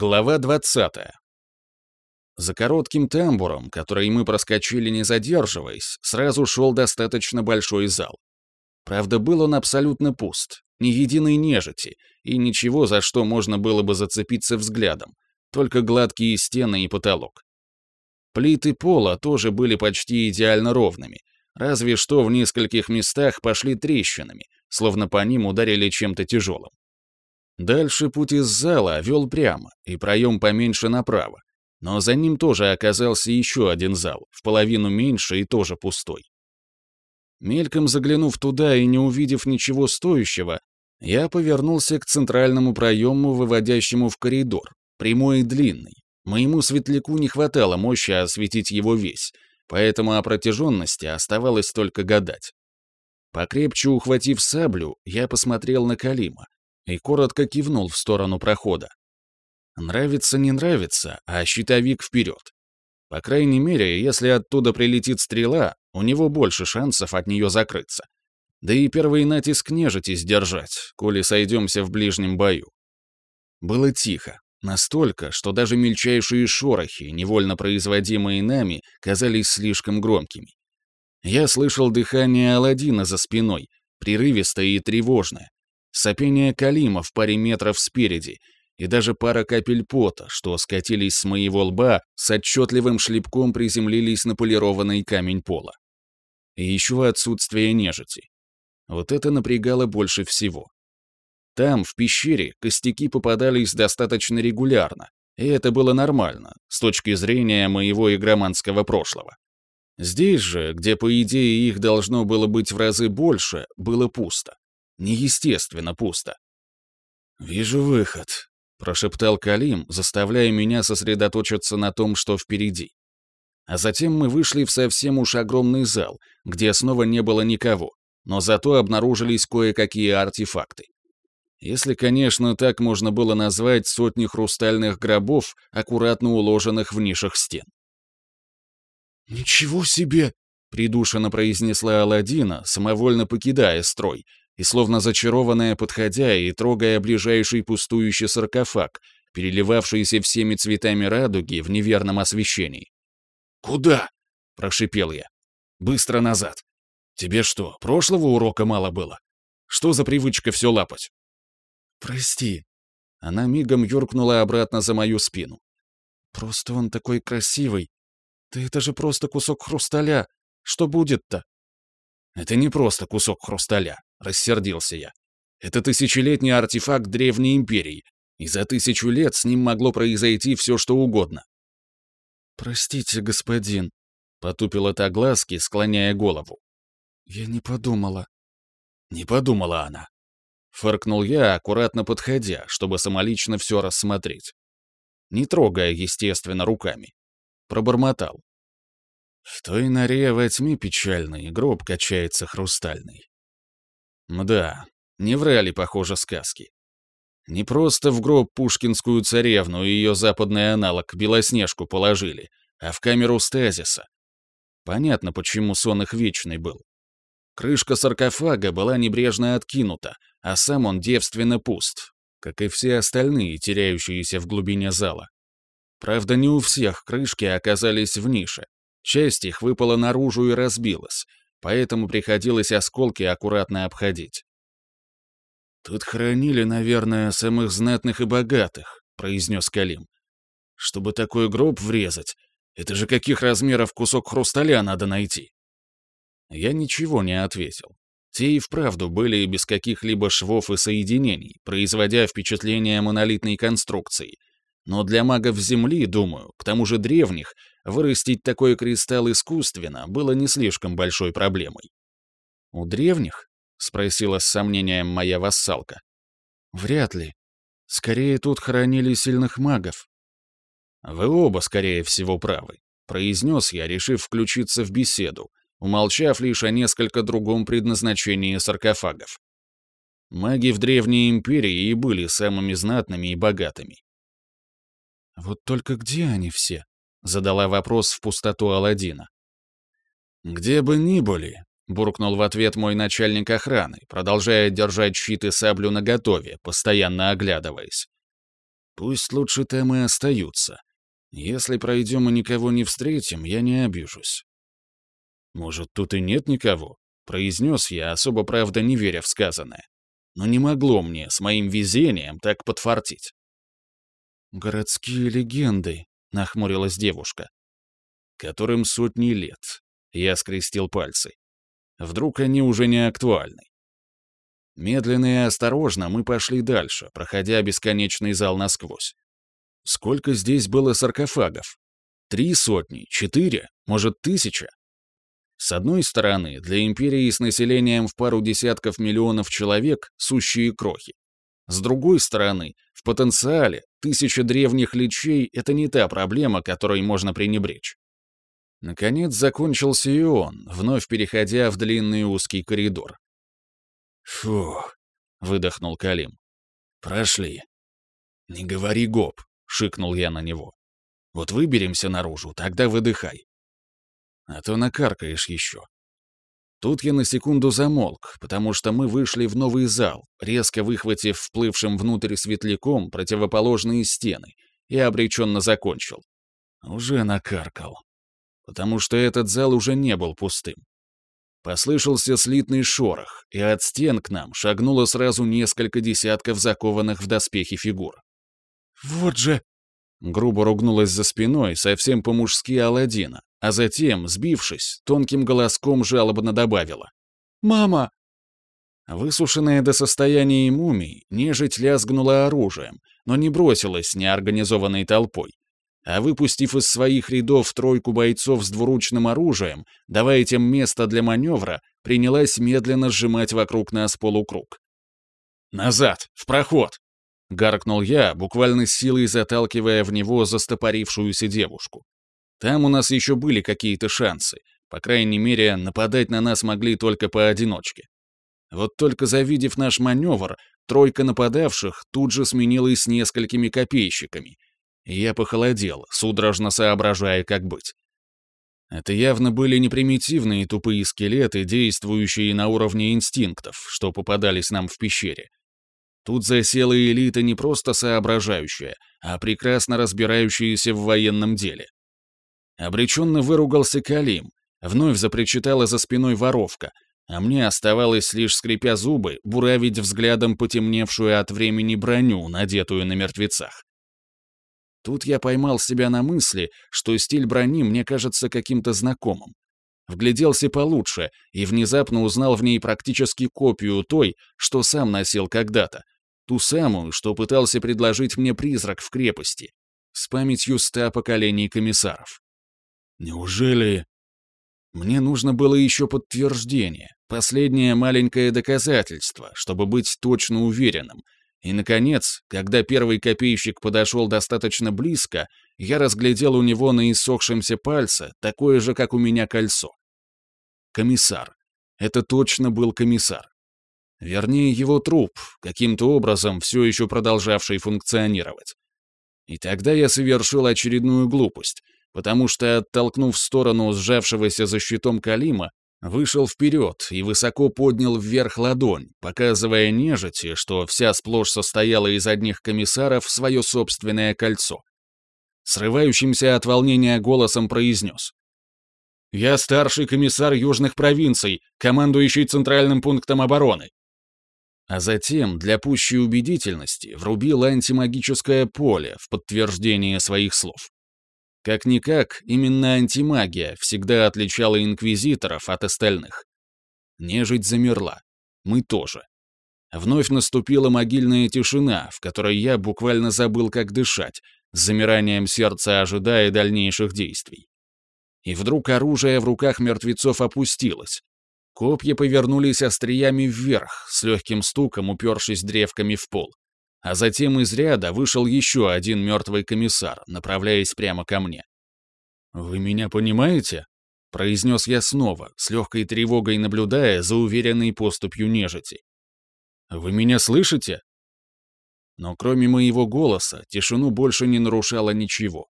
Глава 20. За коротким тамбуром, который мы проскочили не задерживаясь, сразу шел достаточно большой зал. Правда, был он абсолютно пуст, ни единой нежити, и ничего, за что можно было бы зацепиться взглядом, только гладкие стены и потолок. Плиты пола тоже были почти идеально ровными, разве что в нескольких местах пошли трещинами, словно по ним ударили чем-то тяжелым. Дальше путь из зала вел прямо, и проем поменьше направо, но за ним тоже оказался еще один зал, в половину меньше и тоже пустой. Мельком заглянув туда и не увидев ничего стоящего, я повернулся к центральному проему, выводящему в коридор, прямой и длинный. Моему светляку не хватало мощи осветить его весь, поэтому о протяженности оставалось только гадать. Покрепче ухватив саблю, я посмотрел на Калима и коротко кивнул в сторону прохода. Нравится, не нравится, а щитовик вперед. По крайней мере, если оттуда прилетит стрела, у него больше шансов от нее закрыться. Да и первый натиск нежити сдержать, коли сойдемся в ближнем бою. Было тихо. Настолько, что даже мельчайшие шорохи, невольно производимые нами, казались слишком громкими. Я слышал дыхание Аладдина за спиной, прерывистое и тревожное, сопение Калима в паре метров спереди и даже пара капель пота, что скатились с моего лба, с отчетливым шлепком приземлились на полированный камень пола. И еще отсутствие нежити. Вот это напрягало больше всего. Там, в пещере, костяки попадались достаточно регулярно, и это было нормально, с точки зрения моего игроманского прошлого. Здесь же, где, по идее, их должно было быть в разы больше, было пусто. Неестественно пусто. «Вижу выход», — прошептал Калим, заставляя меня сосредоточиться на том, что впереди. А затем мы вышли в совсем уж огромный зал, где снова не было никого, но зато обнаружились кое-какие артефакты. Если, конечно, так можно было назвать сотни хрустальных гробов, аккуратно уложенных в нишах стен. «Ничего себе!» — придушенно произнесла Аладдина, самовольно покидая строй, и словно зачарованная подходя и трогая ближайший пустующий саркофаг, переливавшийся всеми цветами радуги в неверном освещении. «Куда?» — прошипел я. «Быстро назад. Тебе что, прошлого урока мало было? Что за привычка все лапать?» «Прости». Она мигом юркнула обратно за мою спину. «Просто он такой красивый. Да это же просто кусок хрусталя. Что будет-то?» «Это не просто кусок хрусталя», — рассердился я. «Это тысячелетний артефакт Древней Империи, и за тысячу лет с ним могло произойти все, что угодно». «Простите, господин», — потупила та глазки, склоняя голову. «Я не подумала». «Не подумала она. Фыркнул я, аккуратно подходя, чтобы самолично все рассмотреть. Не трогая, естественно, руками. Пробормотал. В той норе во тьме печальный гроб качается хрустальный. Мда, не врали, похоже, сказки. Не просто в гроб пушкинскую царевну и ее западный аналог Белоснежку положили, а в камеру стазиса. Понятно, почему сон их вечный был. Крышка саркофага была небрежно откинута, а сам он девственно пуст, как и все остальные, теряющиеся в глубине зала. Правда, не у всех крышки оказались в нише. Часть их выпала наружу и разбилась, поэтому приходилось осколки аккуратно обходить. «Тут хранили, наверное, самых знатных и богатых», — произнес Калим. «Чтобы такой гроб врезать, это же каких размеров кусок хрусталя надо найти?» Я ничего не ответил. Те и вправду были без каких-либо швов и соединений, производя впечатление монолитной конструкции. Но для магов Земли, думаю, к тому же древних, вырастить такой кристалл искусственно было не слишком большой проблемой. «У древних?» — спросила с сомнением моя вассалка. «Вряд ли. Скорее тут хоронили сильных магов». «Вы оба, скорее всего, правы», — произнес я, решив включиться в беседу, умолчав лишь о несколько другом предназначении саркофагов. Маги в Древней Империи и были самыми знатными и богатыми. «Вот только где они все?» — задала вопрос в пустоту Аладдина. «Где бы ни были», — буркнул в ответ мой начальник охраны, продолжая держать щит и саблю наготове, постоянно оглядываясь. Пусть лучше там и остаются. Если пройдем и никого не встретим, я не обижусь. Может, тут и нет никого? Произнес я, особо правда не веря в сказанное. Но не могло мне с моим везением так подфартить. «Городские легенды», — нахмурилась девушка. «Которым сотни лет», — я скрестил пальцы. «Вдруг они уже не актуальны?» Медленно и осторожно мы пошли дальше, проходя бесконечный зал насквозь. Сколько здесь было саркофагов? Три сотни, четыре, может, тысяча? С одной стороны, для империи с населением в пару десятков миллионов человек сущие крохи. С другой стороны, в потенциале тысяча древних лечей — это не та проблема, которой можно пренебречь. Наконец закончился и он, вновь переходя в длинный узкий коридор. «Фу», — выдохнул Калим. «Прошли». «Не говори гоп», — шикнул я на него. «Вот выберемся наружу, тогда выдыхай. А то накаркаешь еще». Тут я на секунду замолк, потому что мы вышли в новый зал, резко выхватив вплывшим внутрь светляком противоположные стены, и обреченно закончил. Уже накаркал. Потому что этот зал уже не был пустым. Послышался слитный шорох, и от стен к нам шагнуло сразу несколько десятков закованных в доспехи фигур. «Вот же!» Грубо ругнулась за спиной, совсем по-мужски Аладдина, а затем, сбившись, тонким голоском жалобно добавила. «Мама!» Высушенная до состояния мумий, нежить лязгнула оружием, но не бросилась неорганизованной толпой, а выпустив из своих рядов тройку бойцов с двуручным оружием, давая тем место для маневра, принялась медленно сжимать вокруг нас полукруг. «Назад! В проход!» — гаркнул я, буквально силой заталкивая в него застопорившуюся девушку. Там у нас еще были какие-то шансы. По крайней мере, нападать на нас могли только поодиночке. Вот только завидев наш маневр, тройка нападавших тут же сменилась несколькими копейщиками. И я похолодел, судорожно соображая, как быть. Это явно были не примитивные тупые скелеты, действующие на уровне инстинктов, что попадались нам в пещере. Тут засела элита не просто соображающая, а прекрасно разбирающаяся в военном деле. Обреченно выругался Калим, вновь запричитала за спиной воровка, а мне оставалось лишь, скрипя зубы, буравить взглядом потемневшую от времени броню, надетую на мертвецах. Тут я поймал себя на мысли, что стиль брони мне кажется каким-то знакомым. Вгляделся получше и внезапно узнал в ней практически копию той, что сам носил когда-то, Ту самую, что пытался предложить мне призрак в крепости, с памятью ста поколений комиссаров. Неужели... Мне нужно было еще подтверждение, последнее маленькое доказательство, чтобы быть точно уверенным. И, наконец, когда первый копейщик подошел достаточно близко, я разглядел у него на иссохшемся пальце такое же, как у меня кольцо. Комиссар. Это точно был комиссар. Вернее, его труп, каким-то образом все еще продолжавший функционировать. И тогда я совершил очередную глупость, потому что, оттолкнув в сторону сжавшегося за щитом Калима, вышел вперед и высоко поднял вверх ладонь, показывая нежити, что вся сплошь состояла из одних комиссаров, свое собственное кольцо. Срывающимся от волнения голосом произнес. «Я старший комиссар южных провинций, командующий центральным пунктом обороны а затем, для пущей убедительности, врубил антимагическое поле в подтверждение своих слов. Как-никак, именно антимагия всегда отличала инквизиторов от остальных. Нежить замерла. Мы тоже. Вновь наступила могильная тишина, в которой я буквально забыл, как дышать, с замиранием сердца ожидая дальнейших действий. И вдруг оружие в руках мертвецов опустилось, Копья повернулись остриями вверх, с легким стуком упершись древками в пол. А затем из ряда вышел еще один мертвый комиссар, направляясь прямо ко мне. «Вы меня понимаете?» — произнес я снова, с легкой тревогой наблюдая за уверенной поступью нежити. «Вы меня слышите?» Но кроме моего голоса, тишину больше не нарушало ничего.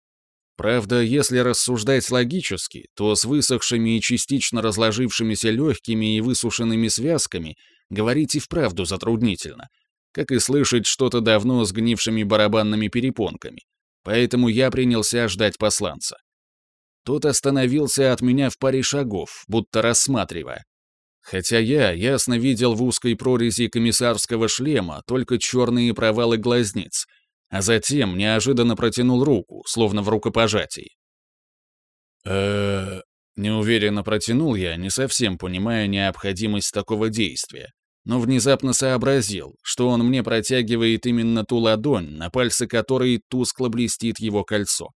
Правда, если рассуждать логически, то с высохшими и частично разложившимися легкими и высушенными связками говорить и вправду затруднительно. как и слышать что-то давно сгнившими барабанными перепонками, поэтому я принялся ждать посланца. Тот остановился от меня в паре шагов, будто рассматривая. Хотя я ясно видел в узкой прорези комиссарского шлема только черные провалы глазниц, а затем неожиданно протянул руку, словно в рукопожатии. э Неуверенно протянул я, не совсем понимая необходимость такого действия, но внезапно сообразил, что он мне протягивает именно ту ладонь, на пальце которой тускло блестит его кольцо.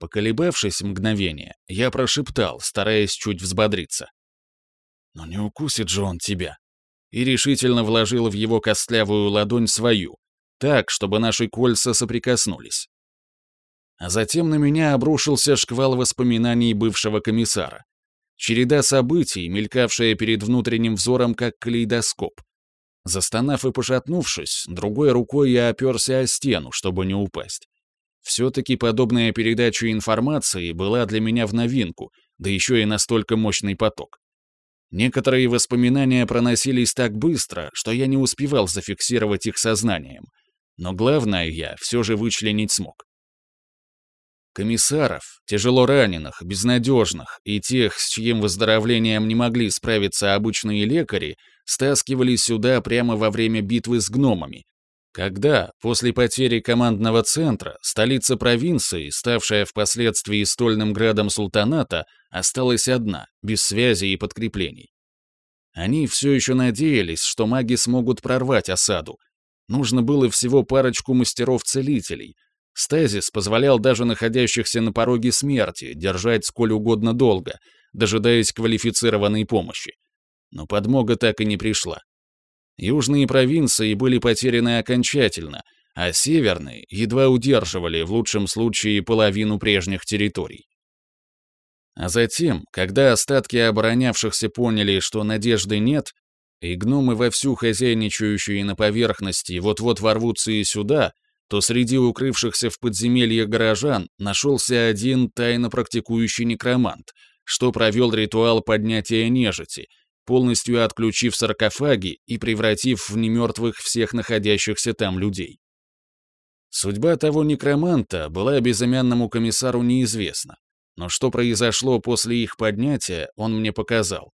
Поколебавшись мгновение, я прошептал, стараясь чуть взбодриться. «Но не укусит же он тебя!» И решительно вложил в его костлявую ладонь свою, так, чтобы наши кольца соприкоснулись. А затем на меня обрушился шквал воспоминаний бывшего комиссара. Череда событий, мелькавшая перед внутренним взором как калейдоскоп. Застонав и пошатнувшись, другой рукой я оперся о стену, чтобы не упасть. Все-таки подобная передача информации была для меня в новинку, да еще и настолько мощный поток. Некоторые воспоминания проносились так быстро, что я не успевал зафиксировать их сознанием. Но главное я все же вычленить смог. Комиссаров, тяжело раненых, безнадежных и тех, с чьим выздоровлением не могли справиться обычные лекари, стаскивали сюда прямо во время битвы с гномами, когда, после потери командного центра, столица провинции, ставшая впоследствии стольным градом султаната, осталась одна, без связи и подкреплений. Они все еще надеялись, что маги смогут прорвать осаду. Нужно было всего парочку мастеров-целителей, Стазис позволял даже находящихся на пороге смерти держать сколь угодно долго, дожидаясь квалифицированной помощи. Но подмога так и не пришла. Южные провинции были потеряны окончательно, а северные едва удерживали в лучшем случае половину прежних территорий. А затем, когда остатки оборонявшихся поняли, что надежды нет, и гномы вовсю хозяйничающие на поверхности вот-вот ворвутся и сюда, то среди укрывшихся в подземелье горожан нашелся один тайно практикующий некромант, что провел ритуал поднятия нежити, полностью отключив саркофаги и превратив в немертвых всех находящихся там людей. Судьба того некроманта была безымянному комиссару неизвестна, но что произошло после их поднятия, он мне показал.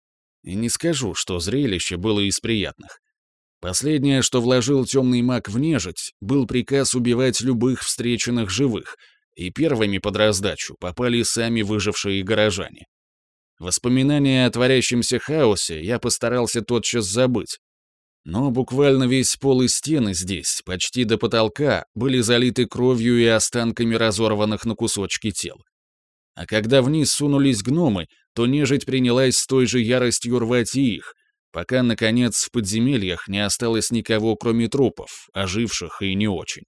И не скажу, что зрелище было из приятных. Последнее, что вложил темный маг в нежить, был приказ убивать любых встреченных живых, и первыми под раздачу попали сами выжившие горожане. Воспоминания о творящемся хаосе я постарался тотчас забыть. Но буквально весь пол и стены здесь, почти до потолка, были залиты кровью и останками разорванных на кусочки тел. А когда вниз сунулись гномы, то нежить принялась с той же яростью рвать и их, пока, наконец, в подземельях не осталось никого, кроме трупов, оживших и не очень.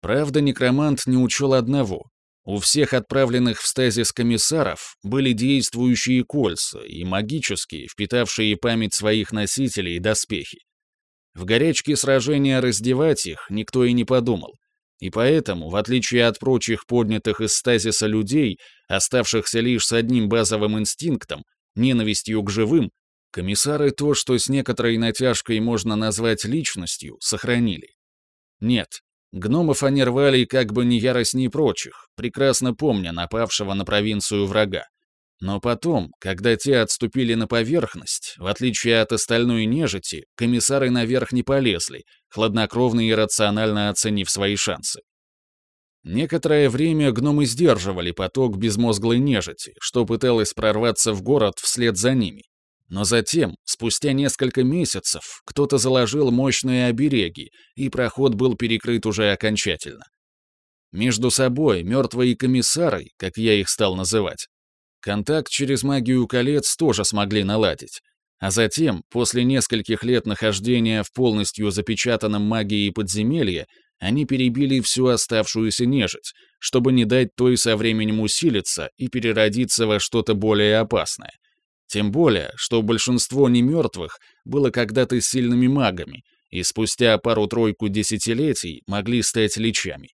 Правда, некромант не учел одного. У всех отправленных в стазис комиссаров были действующие кольца и магические, впитавшие память своих носителей доспехи. В горячке сражения раздевать их никто и не подумал. И поэтому, в отличие от прочих поднятых из стазиса людей, оставшихся лишь с одним базовым инстинктом, ненавистью к живым, Комиссары то, что с некоторой натяжкой можно назвать личностью, сохранили. Нет, гномов они рвали как бы не яростней прочих, прекрасно помня напавшего на провинцию врага. Но потом, когда те отступили на поверхность, в отличие от остальной нежити, комиссары наверх не полезли, хладнокровно и рационально оценив свои шансы. Некоторое время гномы сдерживали поток безмозглой нежити, что пыталось прорваться в город вслед за ними. Но затем, спустя несколько месяцев, кто-то заложил мощные обереги, и проход был перекрыт уже окончательно. Между собой, мертвые комиссары, как я их стал называть, контакт через магию колец тоже смогли наладить. А затем, после нескольких лет нахождения в полностью запечатанном магией подземелье, они перебили всю оставшуюся нежить, чтобы не дать той со временем усилиться и переродиться во что-то более опасное — тем более, что большинство немертвых было когда-то сильными магами и спустя пару-тройку десятилетий могли стать личами.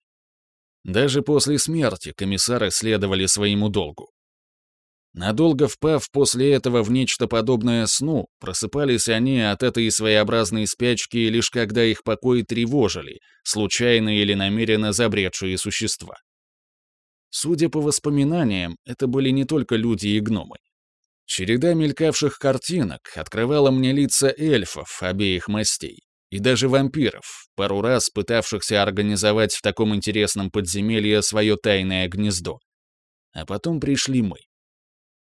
Даже после смерти комиссары следовали своему долгу. Надолго впав после этого в нечто подобное сну, просыпались они от этой своеобразной спячки лишь когда их покой тревожили, случайно или намеренно забредшие существа. Судя по воспоминаниям, это были не только люди и гномы. Череда мелькавших картинок открывала мне лица эльфов обеих мастей и даже вампиров, пару раз пытавшихся организовать в таком интересном подземелье свое тайное гнездо. А потом пришли мы.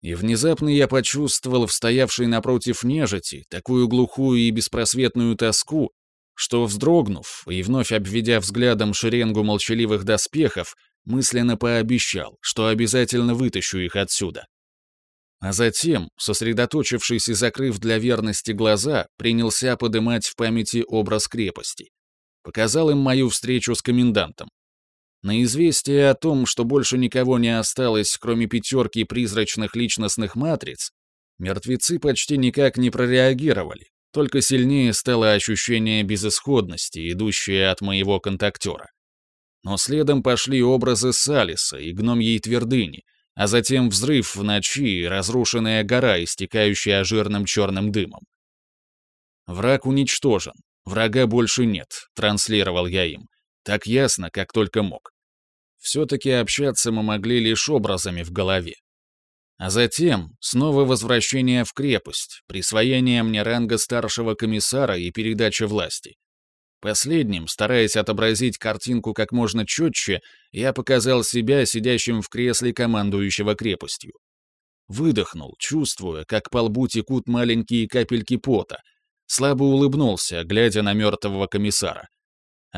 И внезапно я почувствовал в стоявшей напротив нежити такую глухую и беспросветную тоску, что, вздрогнув и вновь обведя взглядом шеренгу молчаливых доспехов, мысленно пообещал, что обязательно вытащу их отсюда. А затем, сосредоточившись и закрыв для верности глаза, принялся подымать в памяти образ крепости. Показал им мою встречу с комендантом. На известие о том, что больше никого не осталось, кроме пятерки призрачных личностных матриц, мертвецы почти никак не прореагировали, только сильнее стало ощущение безысходности, идущее от моего контактера. Но следом пошли образы Салиса и гномьей твердыни, а затем взрыв в ночи и разрушенная гора, истекающая жирным черным дымом. «Враг уничтожен, врага больше нет», — транслировал я им, так ясно, как только мог. Все-таки общаться мы могли лишь образами в голове. А затем снова возвращение в крепость, присвоение мне ранга старшего комиссара и передача власти. Последним, стараясь отобразить картинку как можно четче, я показал себя сидящим в кресле командующего крепостью. Выдохнул, чувствуя, как по лбу текут маленькие капельки пота, слабо улыбнулся, глядя на мертвого комиссара.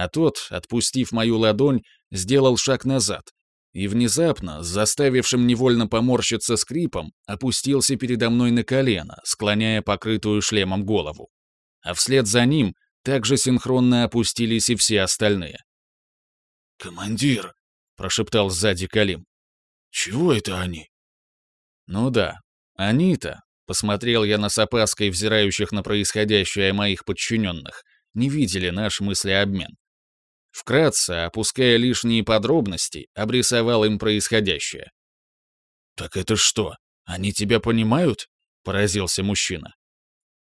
А тот, отпустив мою ладонь, сделал шаг назад и внезапно, заставившим невольно поморщиться скрипом, опустился передо мной на колено, склоняя покрытую шлемом голову. А вслед за ним также синхронно опустились и все остальные. «Командир!» — прошептал сзади Калим. «Чего это они?» «Ну да, они-то», — посмотрел я на с опаской взирающих на происходящее моих подчиненных, не видели наш мыслеобмен. Вкратце, опуская лишние подробности, обрисовал им происходящее. «Так это что, они тебя понимают?» — поразился мужчина.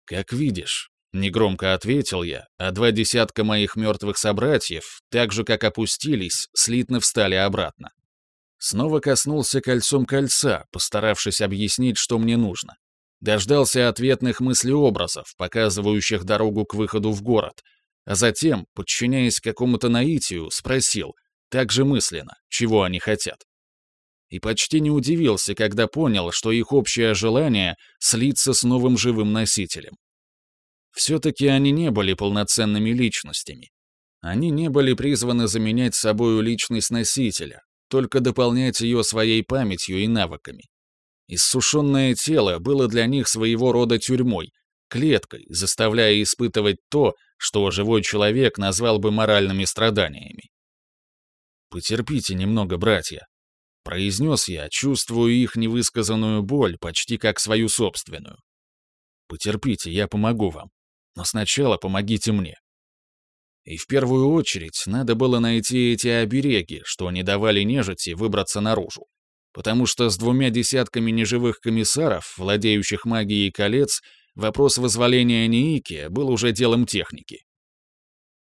«Как видишь», — негромко ответил я, а два десятка моих мертвых собратьев, так же как опустились, слитно встали обратно. Снова коснулся кольцом кольца, постаравшись объяснить, что мне нужно. Дождался ответных мыслеобразов, показывающих дорогу к выходу в город, а затем, подчиняясь какому-то наитию, спросил, также мысленно, чего они хотят. И почти не удивился, когда понял, что их общее желание — слиться с новым живым носителем. Все-таки они не были полноценными личностями. Они не были призваны заменять собою личность носителя, только дополнять ее своей памятью и навыками. Иссушенное тело было для них своего рода тюрьмой, клеткой, заставляя испытывать то, что живой человек назвал бы моральными страданиями. «Потерпите немного, братья», — произнес я, чувствую их невысказанную боль почти как свою собственную. «Потерпите, я помогу вам, но сначала помогите мне». И в первую очередь надо было найти эти обереги, что не давали нежити выбраться наружу. Потому что с двумя десятками неживых комиссаров, владеющих магией колец, вопрос возволения Ники был уже делом техники.